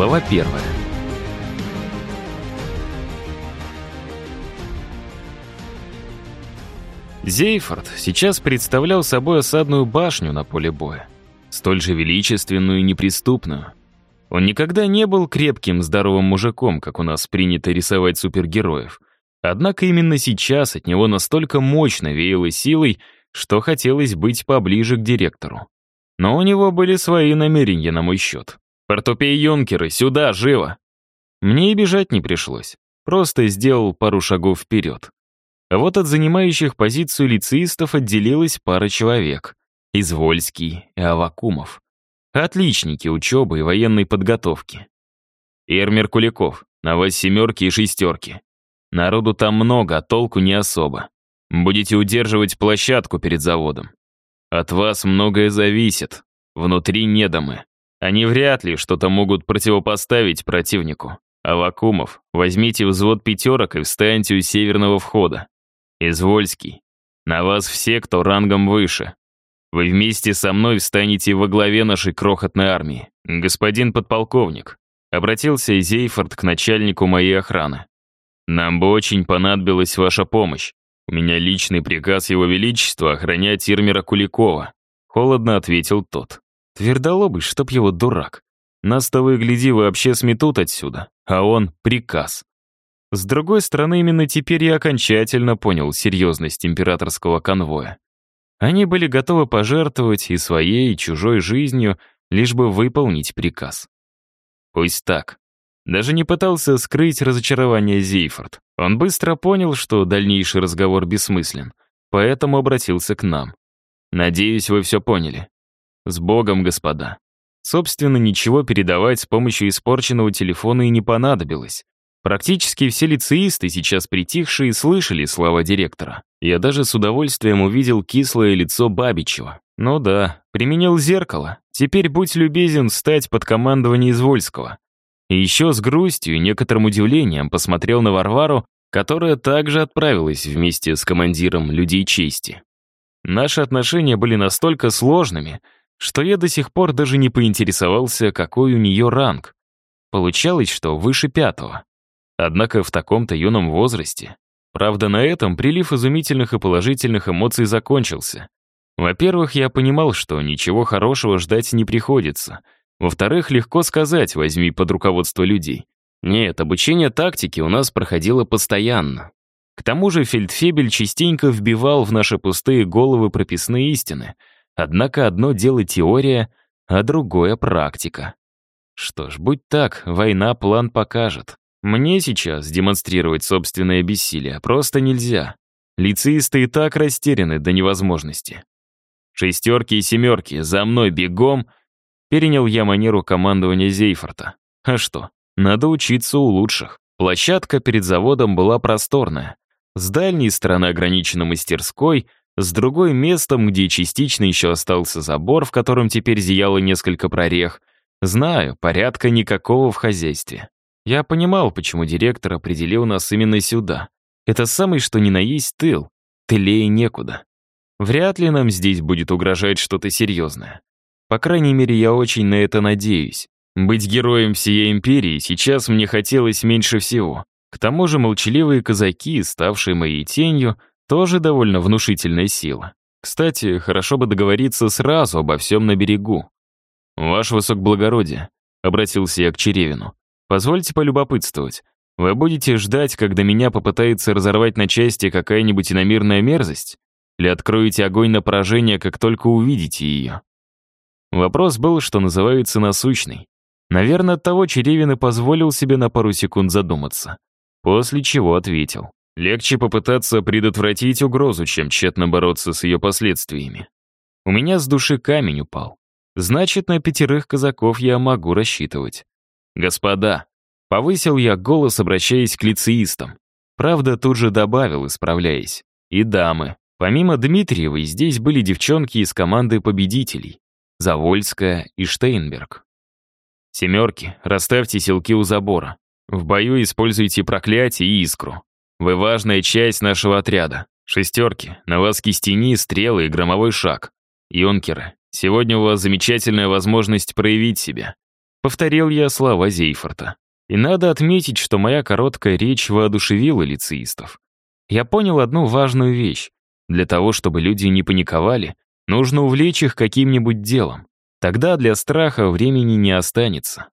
Глава первая. Зейфорд сейчас представлял собой осадную башню на поле боя, столь же величественную и неприступную. Он никогда не был крепким, здоровым мужиком, как у нас принято рисовать супергероев. Однако именно сейчас от него настолько мощно веяло силой, что хотелось быть поближе к директору. Но у него были свои намерения на мой счет. «Портупей юнкеры, сюда, живо!» Мне и бежать не пришлось. Просто сделал пару шагов вперед. Вот от занимающих позицию лицеистов отделилась пара человек. Извольский и Авакумов. Отличники учебы и военной подготовки. Эрмер Куликов, на вас семерки и шестерки. Народу там много, а толку не особо. Будете удерживать площадку перед заводом. От вас многое зависит. Внутри недомы. Они вряд ли что-то могут противопоставить противнику. Авакумов, возьмите взвод пятерок и встаньте у северного входа. Извольский, на вас все, кто рангом выше. Вы вместе со мной встанете во главе нашей крохотной армии. Господин подполковник, обратился Зейфорд к начальнику моей охраны. Нам бы очень понадобилась ваша помощь. У меня личный приказ Его Величества охранять Ирмера Куликова. Холодно ответил тот. Твердолобый, чтоб его дурак. Нас того и вообще сметут отсюда, а он — приказ. С другой стороны, именно теперь я окончательно понял серьезность императорского конвоя. Они были готовы пожертвовать и своей, и чужой жизнью, лишь бы выполнить приказ. Пусть так. Даже не пытался скрыть разочарование Зейфорд. Он быстро понял, что дальнейший разговор бессмыслен, поэтому обратился к нам. «Надеюсь, вы все поняли. С Богом, господа». Собственно, ничего передавать с помощью испорченного телефона и не понадобилось. Практически все лицеисты, сейчас притихшие, слышали слова директора. Я даже с удовольствием увидел кислое лицо Бабичева. Ну да, применил зеркало. Теперь будь любезен встать под командование Извольского. И еще с грустью и некоторым удивлением посмотрел на Варвару, которая также отправилась вместе с командиром людей чести. Наши отношения были настолько сложными, что я до сих пор даже не поинтересовался, какой у нее ранг. Получалось, что выше пятого. Однако в таком-то юном возрасте. Правда, на этом прилив изумительных и положительных эмоций закончился. Во-первых, я понимал, что ничего хорошего ждать не приходится. Во-вторых, легко сказать, возьми под руководство людей. Нет, обучение тактике у нас проходило постоянно. К тому же Фельдфебель частенько вбивал в наши пустые головы прописные истины. Однако одно дело теория, а другое — практика. Что ж, будь так, война план покажет. Мне сейчас демонстрировать собственное бессилие просто нельзя. Лицеисты и так растеряны до невозможности. Шестерки и семерки, за мной бегом. Перенял я манеру командования Зейфорта. А что, надо учиться у лучших. Площадка перед заводом была просторная. С дальней стороны ограничена мастерской, с другой — местом, где частично еще остался забор, в котором теперь зияло несколько прорех. Знаю, порядка никакого в хозяйстве. Я понимал, почему директор определил нас именно сюда. Это самый что ни на есть тыл. Тылее некуда. Вряд ли нам здесь будет угрожать что-то серьезное. По крайней мере, я очень на это надеюсь. Быть героем всей империи сейчас мне хотелось меньше всего. К тому же молчаливые казаки, ставшие моей тенью, тоже довольно внушительная сила. Кстати, хорошо бы договориться сразу обо всем на берегу. «Ваше высокоблагородие», — обратился я к Черевину. Позвольте полюбопытствовать. Вы будете ждать, когда меня попытается разорвать на части какая-нибудь иномирная мерзость? Или откроете огонь на поражение, как только увидите ее? Вопрос был, что называется, насущный. Наверное, от того Черевин и позволил себе на пару секунд задуматься. После чего ответил. Легче попытаться предотвратить угрозу, чем тщетно бороться с ее последствиями. У меня с души камень упал. Значит, на пятерых казаков я могу рассчитывать. «Господа!» — повысил я голос, обращаясь к лицеистам. Правда, тут же добавил, исправляясь. «И дамы. Помимо Дмитриевой, здесь были девчонки из команды победителей. Завольская и Штейнберг. Семерки, расставьте селки у забора. В бою используйте проклятие и искру. Вы важная часть нашего отряда. Шестерки, на вас кистени, стрелы и громовой шаг. Юнкеры, сегодня у вас замечательная возможность проявить себя. Повторил я слова Зейфорта. И надо отметить, что моя короткая речь воодушевила лицеистов. Я понял одну важную вещь. Для того, чтобы люди не паниковали, нужно увлечь их каким-нибудь делом. Тогда для страха времени не останется.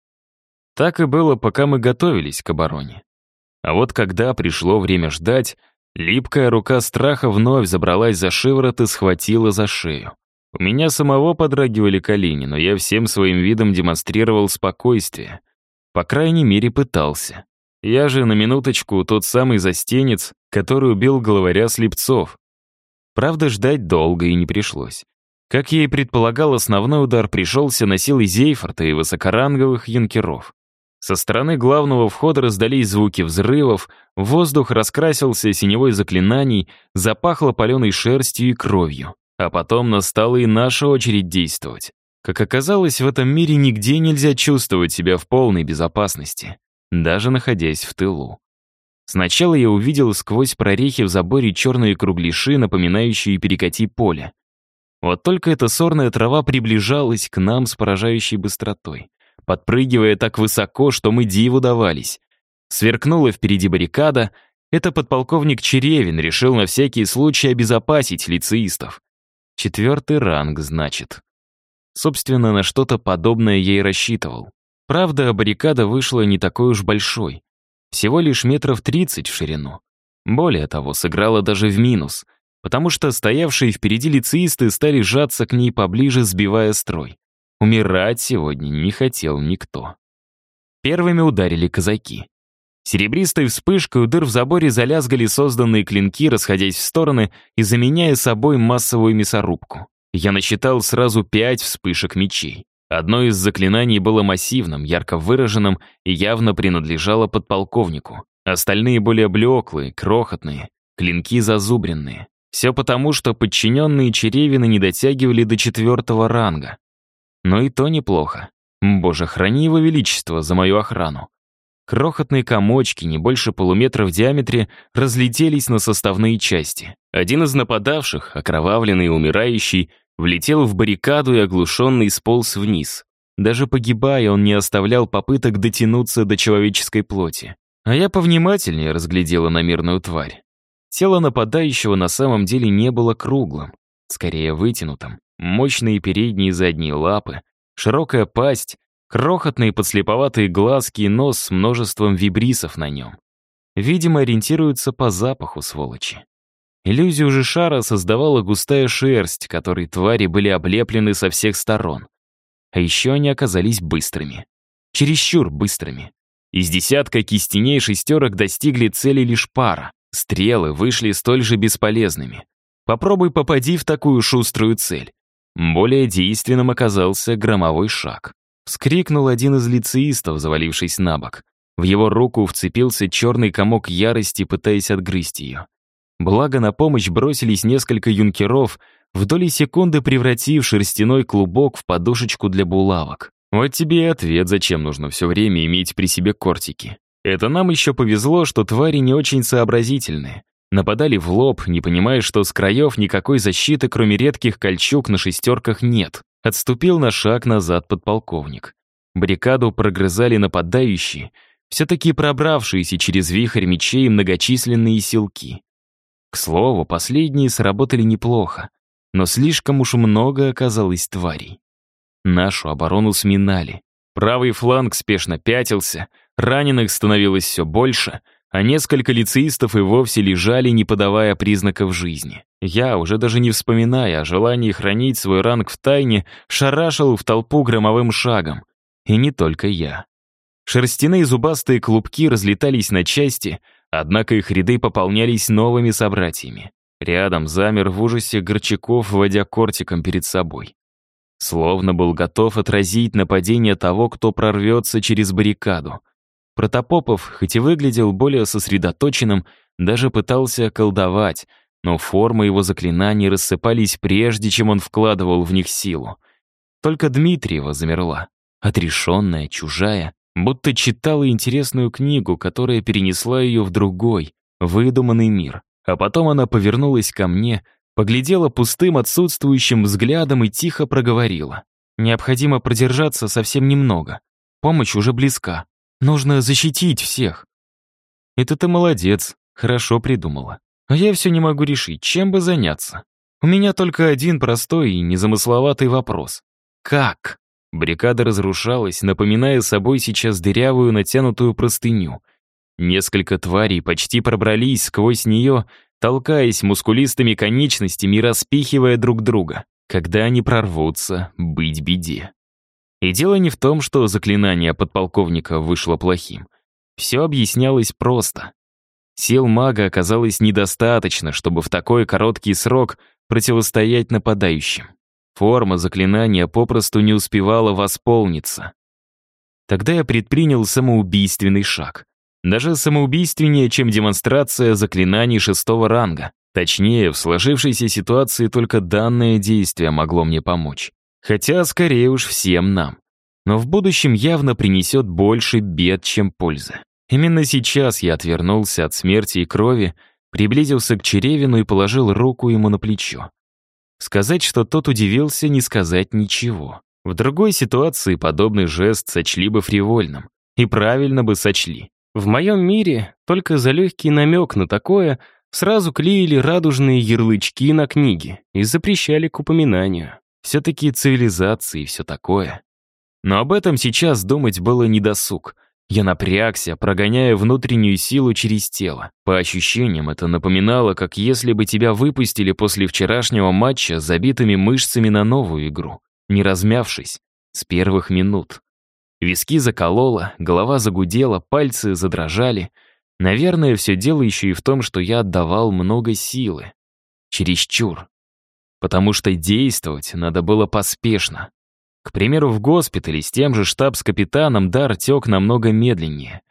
Так и было, пока мы готовились к обороне. А вот когда пришло время ждать, липкая рука страха вновь забралась за шиворот и схватила за шею. У меня самого подрагивали колени, но я всем своим видом демонстрировал спокойствие. По крайней мере, пытался. Я же на минуточку тот самый застенец, который убил главаря слепцов. Правда, ждать долго и не пришлось. Как я и предполагал, основной удар пришелся на силы Зейфорта и высокоранговых юнкеров. Со стороны главного входа раздались звуки взрывов, воздух раскрасился синевой заклинаний, запахло паленой шерстью и кровью. А потом настала и наша очередь действовать. Как оказалось, в этом мире нигде нельзя чувствовать себя в полной безопасности, даже находясь в тылу. Сначала я увидел сквозь прорехи в заборе черные кругляши, напоминающие перекати поле. Вот только эта сорная трава приближалась к нам с поражающей быстротой подпрыгивая так высоко, что мы диву давались. Сверкнула впереди баррикада. Это подполковник Черевин решил на всякий случай обезопасить лицеистов. Четвертый ранг, значит. Собственно, на что-то подобное я и рассчитывал. Правда, баррикада вышла не такой уж большой. Всего лишь метров 30 в ширину. Более того, сыграла даже в минус, потому что стоявшие впереди лицеисты стали сжаться к ней поближе, сбивая строй. Умирать сегодня не хотел никто. Первыми ударили казаки. Серебристой вспышкой у дыр в заборе залязгали созданные клинки, расходясь в стороны и заменяя собой массовую мясорубку. Я насчитал сразу пять вспышек мечей. Одно из заклинаний было массивным, ярко выраженным и явно принадлежало подполковнику. Остальные более блеклые, крохотные, клинки зазубренные. Все потому, что подчиненные Черевина не дотягивали до четвертого ранга. Но и то неплохо. Боже, храни его величество за мою охрану. Крохотные комочки, не больше полуметра в диаметре, разлетелись на составные части. Один из нападавших, окровавленный и умирающий, влетел в баррикаду и оглушенный сполз вниз. Даже погибая, он не оставлял попыток дотянуться до человеческой плоти. А я повнимательнее разглядела намирную тварь. Тело нападающего на самом деле не было круглым, скорее вытянутым. Мощные передние и задние лапы, широкая пасть, крохотные подслеповатые глазки и нос с множеством вибрисов на нем. Видимо, ориентируются по запаху, сволочи. Иллюзию же шара создавала густая шерсть, которой твари были облеплены со всех сторон. А еще они оказались быстрыми. Чересчур быстрыми. Из десятка кистеней шестерок достигли цели лишь пара. Стрелы вышли столь же бесполезными. Попробуй попади в такую шуструю цель. Более действенным оказался громовой шаг. Вскрикнул один из лицеистов, завалившись на бок. В его руку вцепился черный комок ярости, пытаясь отгрызть ее. Благо на помощь бросились несколько юнкеров, в доли секунды превратив шерстяной клубок в подушечку для булавок. Вот тебе и ответ, зачем нужно все время иметь при себе кортики. Это нам еще повезло, что твари не очень сообразительные. Нападали в лоб, не понимая, что с краев никакой защиты, кроме редких кольчуг на шестерках, нет. Отступил на шаг назад подполковник. Баррикаду прогрызали нападающие, все-таки пробравшиеся через вихрь мечей многочисленные силки. К слову, последние сработали неплохо, но слишком уж много оказалось тварей. Нашу оборону сминали. Правый фланг спешно пятился, раненых становилось все больше — а несколько лицеистов и вовсе лежали, не подавая признаков жизни. Я, уже даже не вспоминая о желании хранить свой ранг в тайне, шарашил в толпу громовым шагом. И не только я. Шерстяные зубастые клубки разлетались на части, однако их ряды пополнялись новыми собратьями. Рядом замер в ужасе Горчаков, водя кортиком перед собой. Словно был готов отразить нападение того, кто прорвется через баррикаду. Протопопов, хоть и выглядел более сосредоточенным, даже пытался колдовать, но формы его заклинаний рассыпались прежде, чем он вкладывал в них силу. Только Дмитриева замерла, отрешенная, чужая, будто читала интересную книгу, которая перенесла ее в другой, выдуманный мир. А потом она повернулась ко мне, поглядела пустым отсутствующим взглядом и тихо проговорила. «Необходимо продержаться совсем немного. Помощь уже близка. Нужно защитить всех. Это ты молодец, хорошо придумала. А я все не могу решить, чем бы заняться. У меня только один простой и незамысловатый вопрос. Как? Баррикада разрушалась, напоминая собой сейчас дырявую натянутую простыню. Несколько тварей почти пробрались сквозь нее, толкаясь мускулистыми конечностями и распихивая друг друга. Когда они прорвутся, быть беде. И дело не в том, что заклинание подполковника вышло плохим. Все объяснялось просто. Сил мага оказалось недостаточно, чтобы в такой короткий срок противостоять нападающим. Форма заклинания попросту не успевала восполниться. Тогда я предпринял самоубийственный шаг. Даже самоубийственнее, чем демонстрация заклинаний шестого ранга. Точнее, в сложившейся ситуации только данное действие могло мне помочь. Хотя, скорее уж, всем нам. Но в будущем явно принесет больше бед, чем пользы. Именно сейчас я отвернулся от смерти и крови, приблизился к Черевину и положил руку ему на плечо. Сказать, что тот удивился, не сказать ничего. В другой ситуации подобный жест сочли бы фривольным. И правильно бы сочли. В моем мире только за легкий намек на такое сразу клеили радужные ярлычки на книги и запрещали к упоминанию. Все-таки цивилизации и все такое. Но об этом сейчас думать было недосуг. Я напрягся, прогоняя внутреннюю силу через тело. По ощущениям, это напоминало, как если бы тебя выпустили после вчерашнего матча с забитыми мышцами на новую игру, не размявшись, с первых минут. Виски закололо, голова загудела, пальцы задрожали. Наверное, все дело еще и в том, что я отдавал много силы. Чересчур. Потому что действовать надо было поспешно. К примеру, в госпитале с тем же штабс-капитаном дар тек намного медленнее.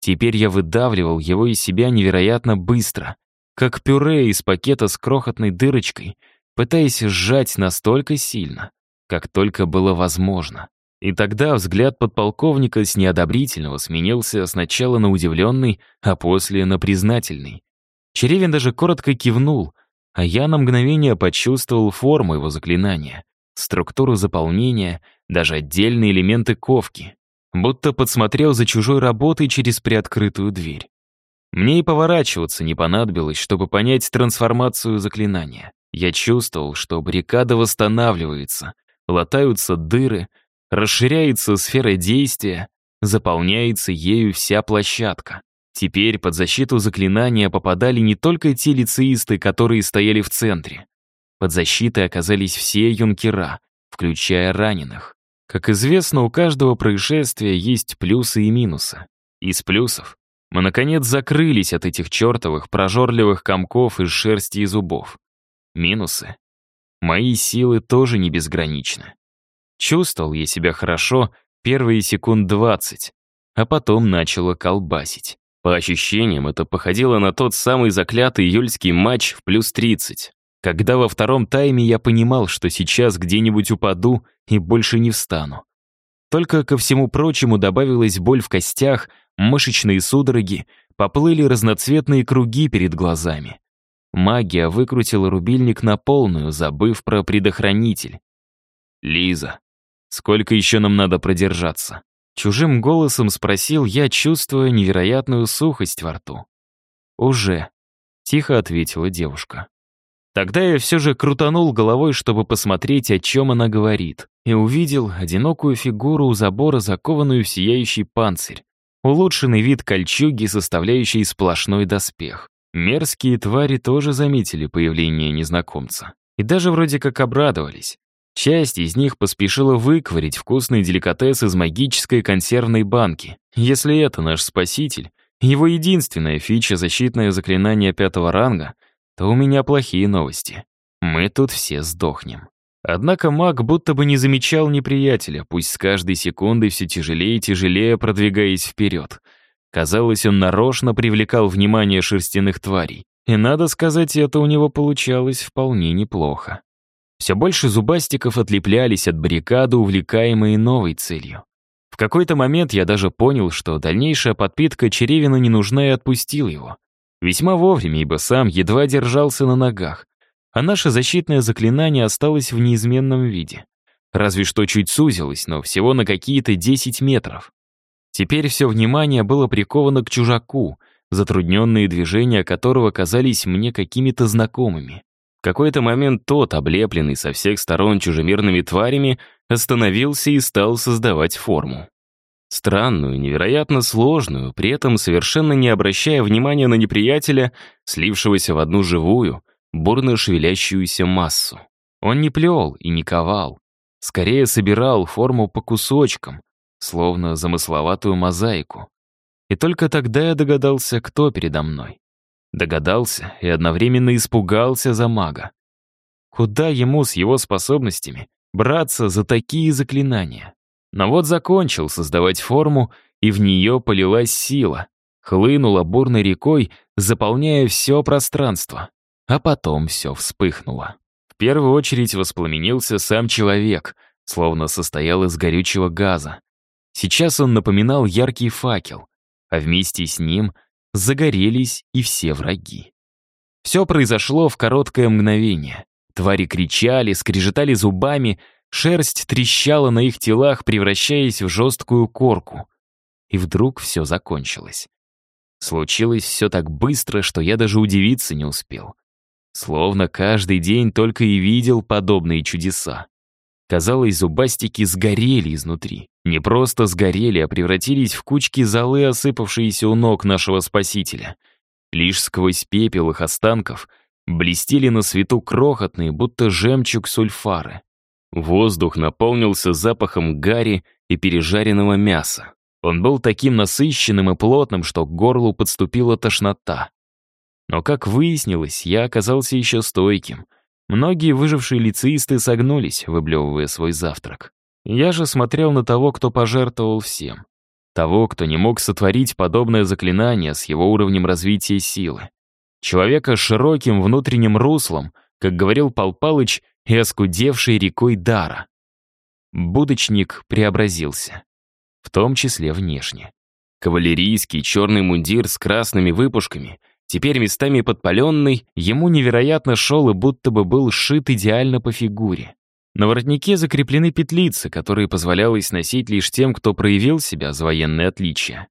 Теперь я выдавливал его из себя невероятно быстро, как пюре из пакета с крохотной дырочкой, пытаясь сжать настолько сильно, как только было возможно. И тогда взгляд подполковника с неодобрительного сменился сначала на удивленный, а после на признательный. Черевин даже коротко кивнул, а я на мгновение почувствовал форму его заклинания структуру заполнения, даже отдельные элементы ковки. Будто подсмотрел за чужой работой через приоткрытую дверь. Мне и поворачиваться не понадобилось, чтобы понять трансформацию заклинания. Я чувствовал, что баррикада восстанавливается, латаются дыры, расширяется сфера действия, заполняется ею вся площадка. Теперь под защиту заклинания попадали не только те лицеисты, которые стояли в центре, под защитой оказались все юнкера, включая раненых. Как известно, у каждого происшествия есть плюсы и минусы. Из плюсов мы, наконец, закрылись от этих чертовых прожорливых комков из шерсти и зубов. Минусы. Мои силы тоже не безграничны. Чувствовал я себя хорошо первые секунд двадцать, а потом начало колбасить. По ощущениям, это походило на тот самый заклятый июльский матч в плюс тридцать когда во втором тайме я понимал, что сейчас где-нибудь упаду и больше не встану. Только ко всему прочему добавилась боль в костях, мышечные судороги, поплыли разноцветные круги перед глазами. Магия выкрутила рубильник на полную, забыв про предохранитель. «Лиза, сколько еще нам надо продержаться?» Чужим голосом спросил я, чувствуя невероятную сухость во рту. «Уже», — тихо ответила девушка. Тогда я все же крутанул головой, чтобы посмотреть, о чем она говорит, и увидел одинокую фигуру у забора, закованную в сияющий панцирь. Улучшенный вид кольчуги, составляющий сплошной доспех. Мерзкие твари тоже заметили появление незнакомца. И даже вроде как обрадовались. Часть из них поспешила выковырить вкусный деликатес из магической консервной банки. Если это наш спаситель, его единственная фича защитное заклинание пятого ранга — то у меня плохие новости. Мы тут все сдохнем. Однако маг будто бы не замечал неприятеля, пусть с каждой секундой все тяжелее и тяжелее продвигаясь вперед. Казалось, он нарочно привлекал внимание шерстяных тварей. И надо сказать, это у него получалось вполне неплохо. Все больше зубастиков отлеплялись от баррикады, увлекаемые новой целью. В какой-то момент я даже понял, что дальнейшая подпитка Черевина не нужна и отпустил его. Весьма вовремя, ибо сам едва держался на ногах, а наше защитное заклинание осталось в неизменном виде. разве что чуть сузилась, но всего на какие-то 10 метров. Теперь все внимание было приковано к чужаку, затрудненные движения которого казались мне какими-то знакомыми. В какой-то момент тот, облепленный со всех сторон чужемирными тварями, остановился и стал создавать форму. Странную, невероятно сложную, при этом совершенно не обращая внимания на неприятеля, слившегося в одну живую, бурно шевелящуюся массу. Он не плел и не ковал, скорее собирал форму по кусочкам, словно замысловатую мозаику. И только тогда я догадался, кто передо мной. Догадался и одновременно испугался за мага. Куда ему с его способностями браться за такие заклинания? Но вот закончил создавать форму, и в нее полилась сила, хлынула бурной рекой, заполняя все пространство. А потом все вспыхнуло. В первую очередь воспламенился сам человек, словно состоял из горючего газа. Сейчас он напоминал яркий факел, а вместе с ним загорелись и все враги. Все произошло в короткое мгновение. Твари кричали, скрежетали зубами, шерсть трещала на их телах, превращаясь в жесткую корку. И вдруг все закончилось. Случилось все так быстро, что я даже удивиться не успел. Словно каждый день только и видел подобные чудеса. Казалось, зубастики сгорели изнутри. Не просто сгорели, а превратились в кучки золы, осыпавшиеся у ног нашего спасителя. Лишь сквозь пепел их останков блестели на свету крохотные, будто жемчуг сульфары. Воздух наполнился запахом гари и пережаренного мяса. Он был таким насыщенным и плотным, что к горлу подступила тошнота. Но, как выяснилось, я оказался еще стойким — Многие выжившие лицеисты согнулись, выблевывая свой завтрак. Я же смотрел на того, кто пожертвовал всем. Того, кто не мог сотворить подобное заклинание с его уровнем развития силы. Человека с широким внутренним руслом, как говорил Пал Палыч, и оскудевшей рекой дара. Будочник преобразился. В том числе внешне. Кавалерийский черный мундир с красными выпушками Теперь местами подпаленный, ему невероятно шел и будто бы был сшит идеально по фигуре. На воротнике закреплены петлицы, которые позволялось носить лишь тем, кто проявил себя за военные отличия.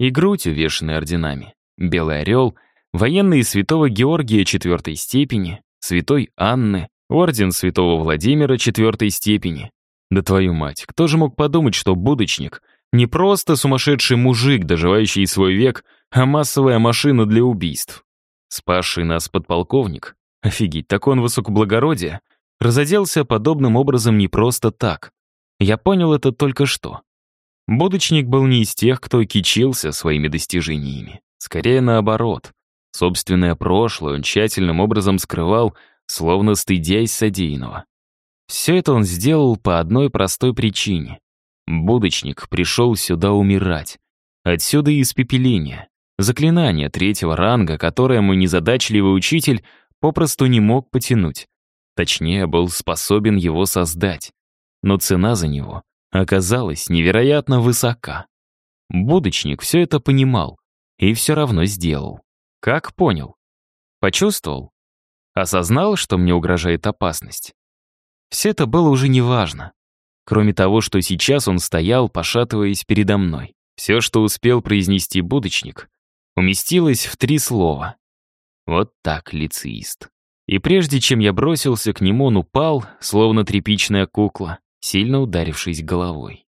И грудь, увешанная орденами. Белый орел, военные святого Георгия четвертой степени, святой Анны, орден святого Владимира четвертой степени. Да твою мать, кто же мог подумать, что будочник — не просто сумасшедший мужик, доживающий свой век, а массовая машина для убийств. Спасший нас подполковник, офигеть, так он высокоблагородие, разоделся подобным образом не просто так. Я понял это только что. Будочник был не из тех, кто кичился своими достижениями. Скорее наоборот. Собственное прошлое он тщательным образом скрывал, словно стыдясь содеянного. Все это он сделал по одной простой причине. Будочник пришел сюда умирать. Отсюда и испепеление. Заклинание третьего ранга, которое мой незадачливый учитель попросту не мог потянуть. Точнее, был способен его создать. Но цена за него оказалась невероятно высока. Будочник все это понимал и все равно сделал. Как понял? Почувствовал? Осознал, что мне угрожает опасность? Все это было уже неважно кроме того, что сейчас он стоял, пошатываясь передо мной. Все, что успел произнести будочник, уместилось в три слова. Вот так, лицеист. И прежде чем я бросился к нему, он упал, словно тряпичная кукла, сильно ударившись головой.